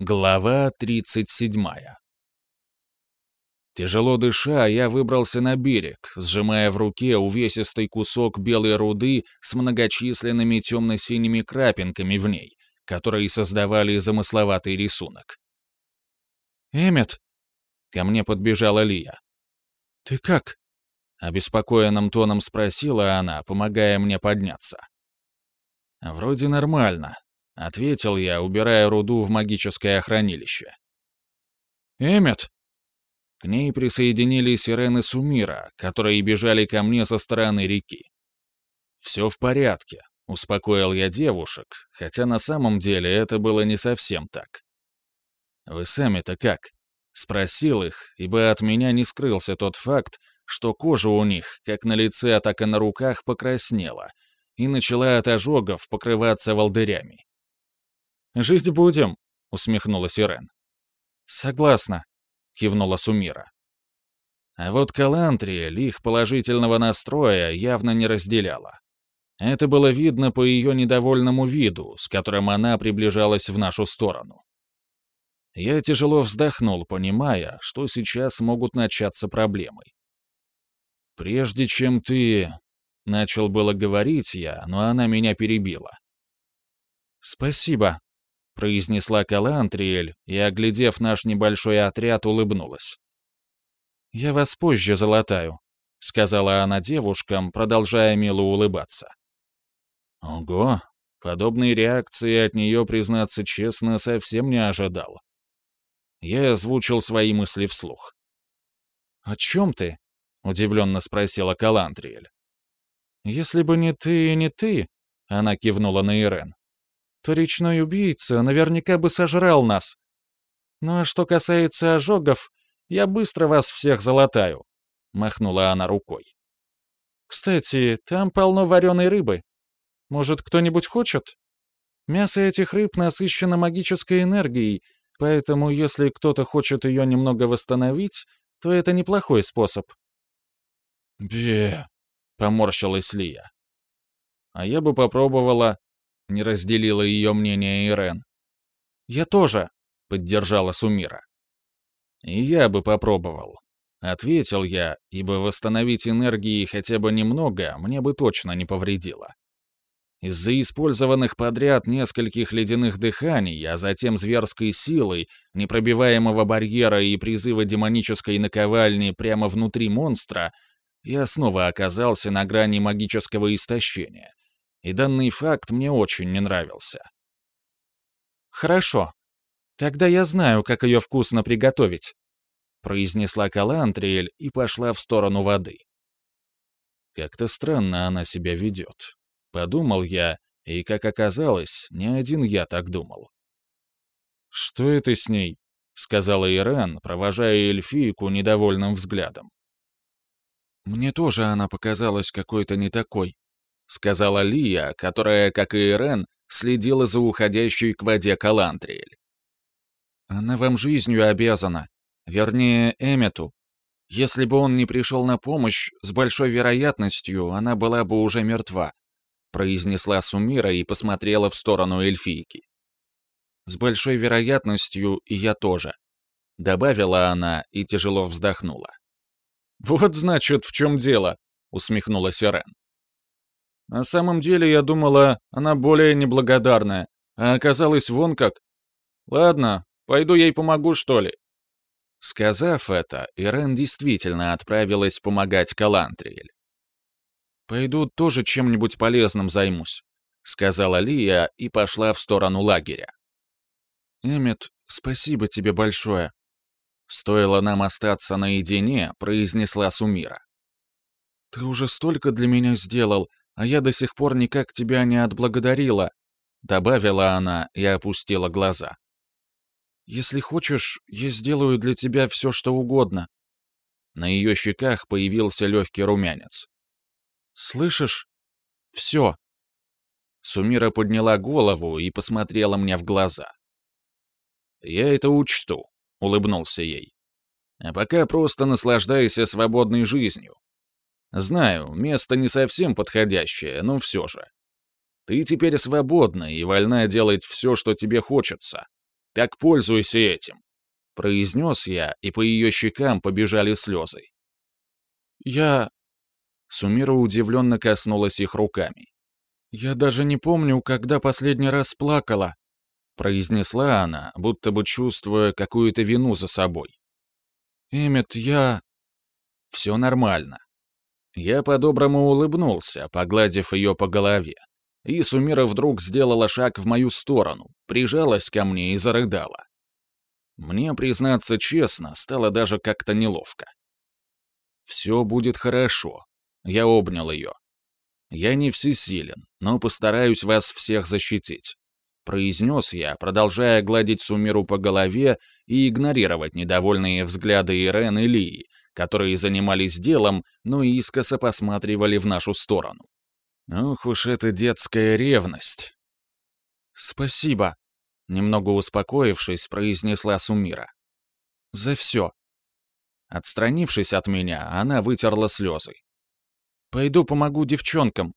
Глава 37 Тяжело дыша, я выбрался на берег, сжимая в руке увесистый кусок белой руды с многочисленными темно-синими крапинками в ней, которые создавали замысловатый рисунок. «Эммет!» — ко мне подбежала Лия. «Ты как?» — обеспокоенным тоном спросила она, помогая мне подняться. «Вроде нормально», — ответил я, убирая руду в магическое хранилище. «Эммет!» К ней присоединились Ирен и Сумира, которые бежали ко мне со стороны реки. «Все в порядке», — успокоил я девушек, хотя на самом деле это было не совсем так. «Вы сами-то как?» — спросил их, ибо от меня не скрылся тот факт, что кожа у них, как на лице, так и на руках, покраснела и начала от ожогов покрываться волдырями. «Жить будем», — усмехнулась Ирен. «Согласна», — кивнула Сумира. А вот Калантриэль их положительного настроя явно не разделяла. Это было видно по ее недовольному виду, с которым она приближалась в нашу сторону. Я тяжело вздохнул, понимая, что сейчас могут начаться проблемы. «Прежде чем ты...» — начал было говорить я, но она меня перебила. «Спасибо», — произнесла Калантриэль и, оглядев наш небольшой отряд, улыбнулась. «Я вас позже залатаю», — сказала она девушкам, продолжая мило улыбаться. Ого, подобной реакции от нее, признаться честно, совсем не ожидал. Я озвучил свои мысли вслух. «О чем ты?» — удивленно спросила Калантриэль. «Если бы не ты и не ты», — она кивнула на Ирен, то речной убийца наверняка бы сожрал нас. Ну а что касается ожогов, я быстро вас всех залатаю», — махнула она рукой. «Кстати, там полно вареной рыбы. Может, кто-нибудь хочет? Мясо этих рыб насыщено магической энергией, поэтому если кто-то хочет ее немного восстановить, то это неплохой способ». «Бе», — поморщилась Лия. «А я бы попробовала — не разделила ее мнение Ирен. «Я тоже», — поддержала Сумира. «И я бы попробовал», — ответил я, ибо восстановить энергии хотя бы немного мне бы точно не повредило. Из-за использованных подряд нескольких ледяных дыханий, а затем зверской силой, непробиваемого барьера и призыва демонической наковальни прямо внутри монстра, я снова оказался на грани магического истощения — и данный факт мне очень не нравился. «Хорошо. Тогда я знаю, как ее вкусно приготовить», произнесла Калантриэль и пошла в сторону воды. Как-то странно она себя ведет. Подумал я, и, как оказалось, не один я так думал. «Что это с ней?» — сказала Ирен, провожая эльфийку недовольным взглядом. «Мне тоже она показалась какой-то не такой», — сказала Лия, которая, как и Ирен, следила за уходящей к воде Калантриэль. «Она вам жизнью обязана. Вернее, Эммету. Если бы он не пришел на помощь, с большой вероятностью она была бы уже мертва», произнесла Сумира и посмотрела в сторону эльфийки. «С большой вероятностью и я тоже», добавила она и тяжело вздохнула. «Вот, значит, в чем дело», — усмехнулась Ирен. На самом деле, я думала, она более неблагодарная, а оказалось вон как. Ладно, пойду ей помогу, что ли». Сказав это, Ирен действительно отправилась помогать Калантриэль. «Пойду тоже чем-нибудь полезным займусь», — сказала Лия и пошла в сторону лагеря. «Эммет, спасибо тебе большое». Стоило нам остаться наедине, произнесла Сумира. «Ты уже столько для меня сделал, а я до сих пор никак тебя не отблагодарила», — добавила она и опустила глаза. «Если хочешь, я сделаю для тебя все, что угодно». На ее щеках появился легкий румянец. «Слышишь? Все». Сумира подняла голову и посмотрела мне в глаза. «Я это учту», — улыбнулся ей. «А пока просто наслаждайся свободной жизнью. Знаю, место не совсем подходящее, но все же. Ты теперь свободна и вольна делать все, что тебе хочется. так пользуйся этим», — произнес я, и по ее щекам побежали слезы. «Я...» Сумира удивленно коснулась их руками. «Я даже не помню, когда последний раз плакала», — произнесла она, будто бы чувствуя какую-то вину за собой. «Эммет, я...» «Все нормально». Я по-доброму улыбнулся, погладив ее по голове. И Сумира вдруг сделала шаг в мою сторону, прижалась ко мне и зарыдала. Мне, признаться честно, стало даже как-то неловко. «Все будет хорошо», — я обнял ее. «Я не всесилен, но постараюсь вас всех защитить произнес я, продолжая гладить Сумиру по голове и игнорировать недовольные взгляды Ирен и Лии, которые занимались делом, но искоса посматривали в нашу сторону. Ох уж эта детская ревность. «Спасибо», — немного успокоившись, произнесла Сумира. «За все». Отстранившись от меня, она вытерла слезы. «Пойду помогу девчонкам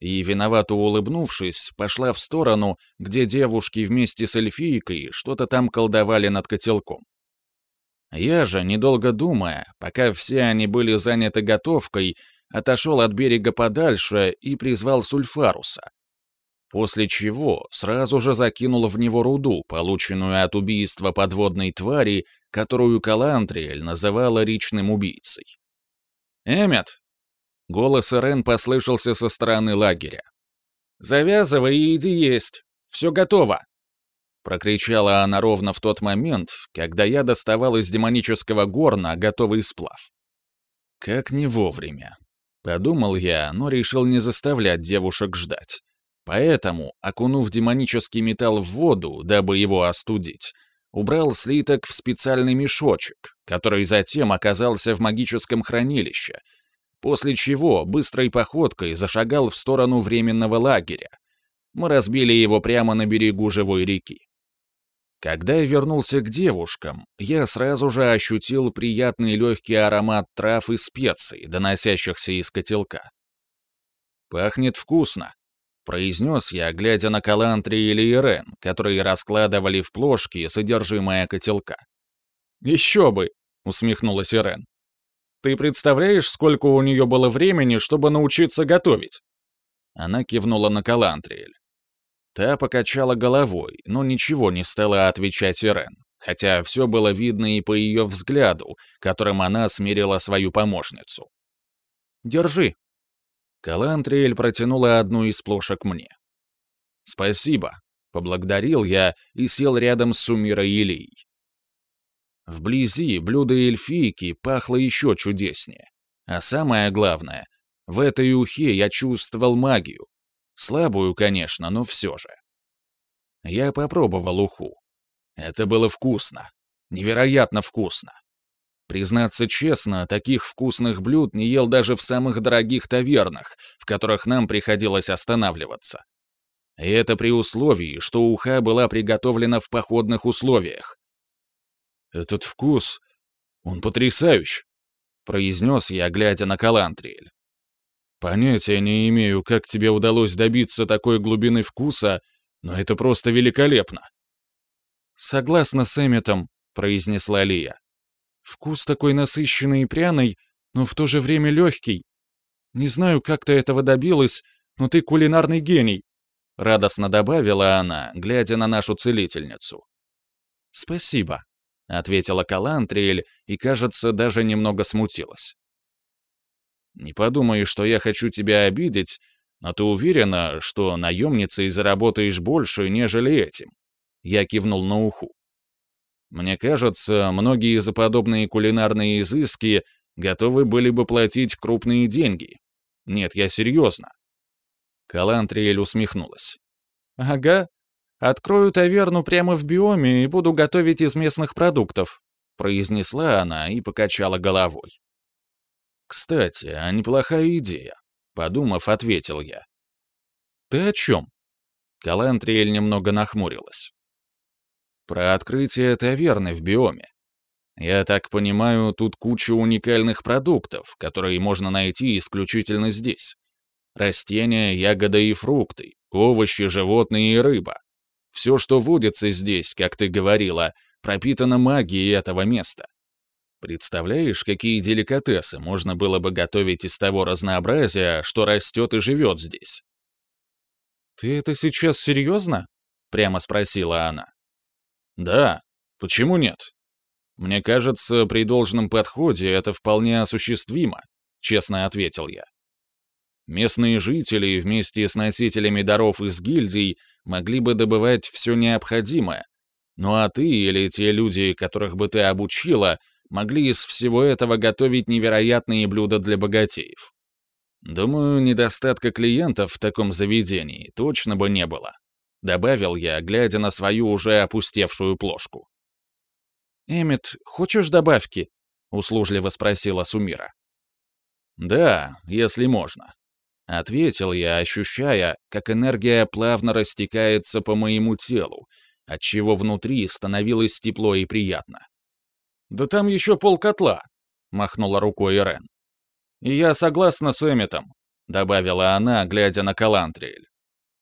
и, виновато улыбнувшись, пошла в сторону, где девушки вместе с эльфийкой что-то там колдовали над котелком. Я же, недолго думая, пока все они были заняты готовкой, отошел от берега подальше и призвал Сульфаруса. После чего сразу же закинул в него руду, полученную от убийства подводной твари, которую Калантриэль называла речным убийцей. «Эммет, Голос Рен послышался со стороны лагеря. «Завязывай и иди есть. Все готово!» Прокричала она ровно в тот момент, когда я доставал из демонического горна готовый сплав. Как не вовремя. Подумал я, но решил не заставлять девушек ждать. Поэтому, окунув демонический металл в воду, дабы его остудить, убрал слиток в специальный мешочек, который затем оказался в магическом хранилище — после чего быстрой походкой зашагал в сторону временного лагеря. Мы разбили его прямо на берегу живой реки. Когда я вернулся к девушкам, я сразу же ощутил приятный легкий аромат трав и специй, доносящихся из котелка. «Пахнет вкусно», — произнес я, глядя на Калантри или Ирен, которые раскладывали в плошки содержимое котелка. «Еще бы!» — усмехнулась Ирен. Ты представляешь, сколько у нее было времени, чтобы научиться готовить?» Она кивнула на Калантриэль. Та покачала головой, но ничего не стала отвечать Ирен, хотя все было видно и по ее взгляду, которым она смирила свою помощницу. «Держи». Калантриэль протянула одну из плошек мне. «Спасибо», — поблагодарил я и сел рядом с Сумирой Илией. Вблизи блюдо эльфийки пахло еще чудеснее. А самое главное, в этой ухе я чувствовал магию. Слабую, конечно, но все же. Я попробовал уху. Это было вкусно. Невероятно вкусно. Признаться честно, таких вкусных блюд не ел даже в самых дорогих тавернах, в которых нам приходилось останавливаться. И это при условии, что уха была приготовлена в походных условиях, «Этот вкус, он потрясающий», — произнес я, глядя на Калантриэль. «Понятия не имею, как тебе удалось добиться такой глубины вкуса, но это просто великолепно». «Согласна с Эмметом», — произнесла Лия. «Вкус такой насыщенный и пряный, но в то же время легкий. Не знаю, как ты этого добилась, но ты кулинарный гений», — радостно добавила она, глядя на нашу целительницу. «Спасибо», — ответила Калантриэль и, кажется, даже немного смутилась. «Не подумай, что я хочу тебя обидеть, но ты уверена, что наемницей заработаешь больше, нежели этим?» Я кивнул на уху. «Мне кажется, многие за подобные кулинарные изыски готовы были бы платить крупные деньги. Нет, я серьезно». Калантриэль усмехнулась. «Ага, Открою таверну прямо в биоме и буду готовить из местных продуктов», произнесла она и покачала головой. «Кстати, а неплохая идея», — подумав, ответил я. «Ты о чем?» Калантриэль немного нахмурилась. «Про открытие таверны в биоме. Я так понимаю, тут куча уникальных продуктов, которые можно найти исключительно здесь. Растения, ягоды и фрукты, овощи, животные и рыба. Все, что водится здесь, как ты говорила, пропитано магией этого места. Представляешь, какие деликатесы можно было бы готовить из того разнообразия, что растет и живет здесь? «Ты это сейчас серьезно?» — прямо спросила она. «Да. Почему нет? Мне кажется, при должном подходе это вполне осуществимо», — честно ответил я. Местные жители вместе с носителями даров из гильдий могли бы добывать все необходимое, ну а ты или те люди, которых бы ты обучила, могли из всего этого готовить невероятные блюда для богатеев. Думаю, недостатка клиентов в таком заведении точно бы не было. Добавил я, глядя на свою уже опустевшую плошку. «Эммет, хочешь добавки?» — услужливо спросила Сумира. «Да, если можно», — ответил я, ощущая, как энергия плавно растекается по моему телу, отчего внутри становилось тепло и приятно. «Да там еще полкотла», — махнула рукой Ирен. «И я согласна с Эмметом», — добавила она, глядя на Калантриэль.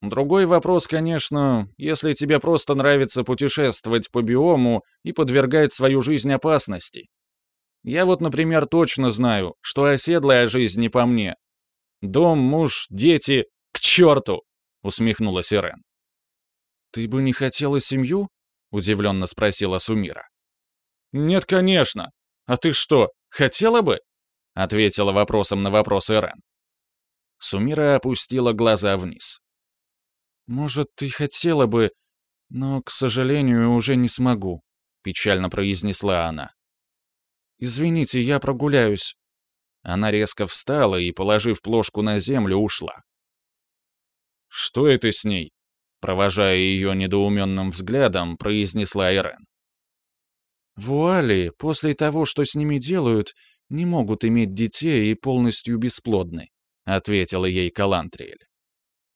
«Другой вопрос, конечно, если тебе просто нравится путешествовать по биому и подвергать свою жизнь опасности. Я вот, например, точно знаю, что оседлая жизнь не по мне. Дом, муж, дети — к черту!» — усмехнулась Ирен. «Ты бы не хотела семью?» — удивленно спросила Сумира. «Нет, конечно. А ты что, хотела бы?» — ответила вопросом на вопрос Ирен. Сумира опустила глаза вниз. «Может, ты хотела бы, но, к сожалению, уже не смогу», — печально произнесла она. «Извините, я прогуляюсь». Она резко встала и, положив плошку на землю, ушла. «Что это с ней?» Провожая ее недоуменным взглядом, произнесла Ирен. Вуали, после того, что с ними делают, не могут иметь детей и полностью бесплодны, ответила ей Калантриэль.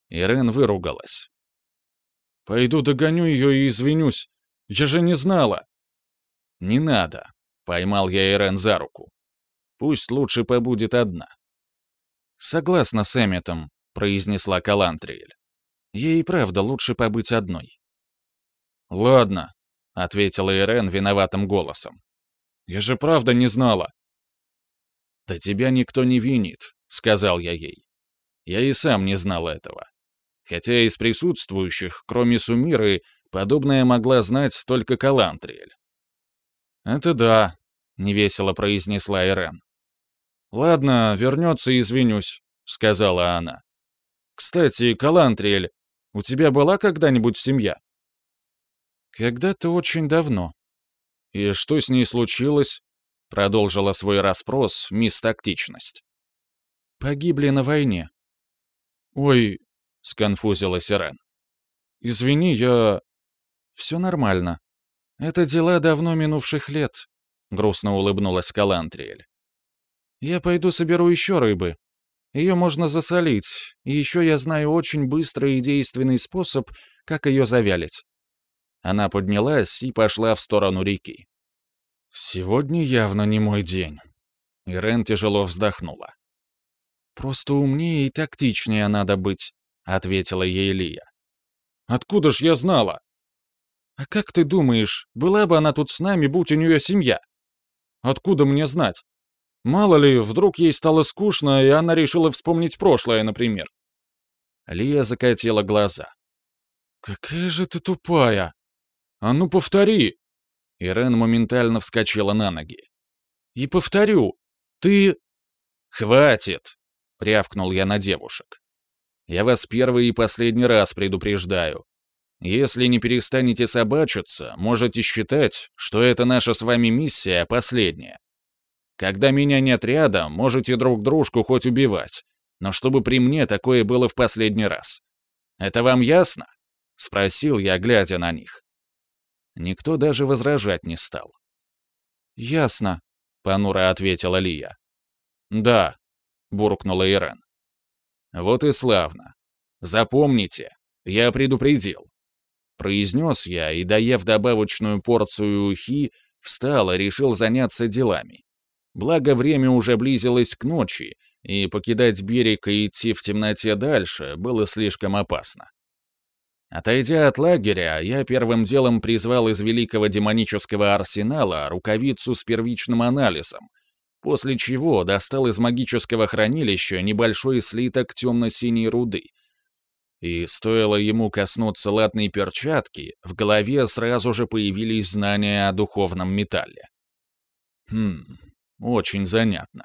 Ирен выругалась. «Пойду догоню ее и извинюсь. Я же не знала». «Не надо», — поймал я Ирен за руку. «Пусть лучше побудет одна». «Согласна с Эмметом», — произнесла Калантриэль. Ей правда лучше побыть одной. «Ладно», — ответила Ирен виноватым голосом. «Я же правда не знала». «Да тебя никто не винит», — сказал я ей. Я и сам не знал этого. Хотя из присутствующих, кроме Сумиры, подобное могла знать только Калантриэль. «Это да», — невесело произнесла Ирен. «Ладно, вернется и извинюсь», — сказала она. «Кстати, Калантриэль, у тебя была когда-нибудь семья?» «Когда-то очень давно». «И что с ней случилось?» — продолжила свой расспрос мисс Тактичность. «Погибли на войне». «Ой», — сконфузилась Ирен. «Извини, я...» «Все нормально. Это дела давно минувших лет», — грустно улыбнулась Калантриэль. «Я пойду соберу еще рыбы, ее можно засолить, и еще я знаю очень быстрый и действенный способ, как ее завялить». Она поднялась и пошла в сторону реки. «Сегодня явно не мой день». Ирен тяжело вздохнула. «Просто умнее и тактичнее надо быть», — ответила ей Лия. «Откуда ж я знала?» «А как ты думаешь, была бы она тут с нами, будь у нее семья?» «Откуда мне знать? Мало ли, вдруг ей стало скучно, и она решила вспомнить прошлое, например. Лия закатила глаза. «Какая же ты тупая! А ну повтори!» Ирен моментально вскочила на ноги. «И повторю, ты...» «Хватит!» — рявкнул я на девушек. «Я вас первый и последний раз предупреждаю. Если не перестанете собачиться, можете считать, что это наша с вами миссия последняя. Когда меня нет рядом, можете друг дружку хоть убивать. Но чтобы при мне такое было в последний раз. Это вам ясно?» — спросил я, глядя на них. Никто даже возражать не стал. «Ясно», — понуро ответила Лия. «Да», — буркнула Ирен. «Вот и славно. Запомните, я предупредил». Произнес я и, доев добавочную порцию ухи, встал и решил заняться делами. Благо, время уже близилось к ночи, и покидать берег и идти в темноте дальше было слишком опасно. Отойдя от лагеря, я первым делом призвал из великого демонического арсенала рукавицу с первичным анализом, после чего достал из магического хранилища небольшой слиток темно-синей руды. И стоило ему коснуться латной перчатки, в голове сразу же появились знания о духовном металле. Хм, очень занятно.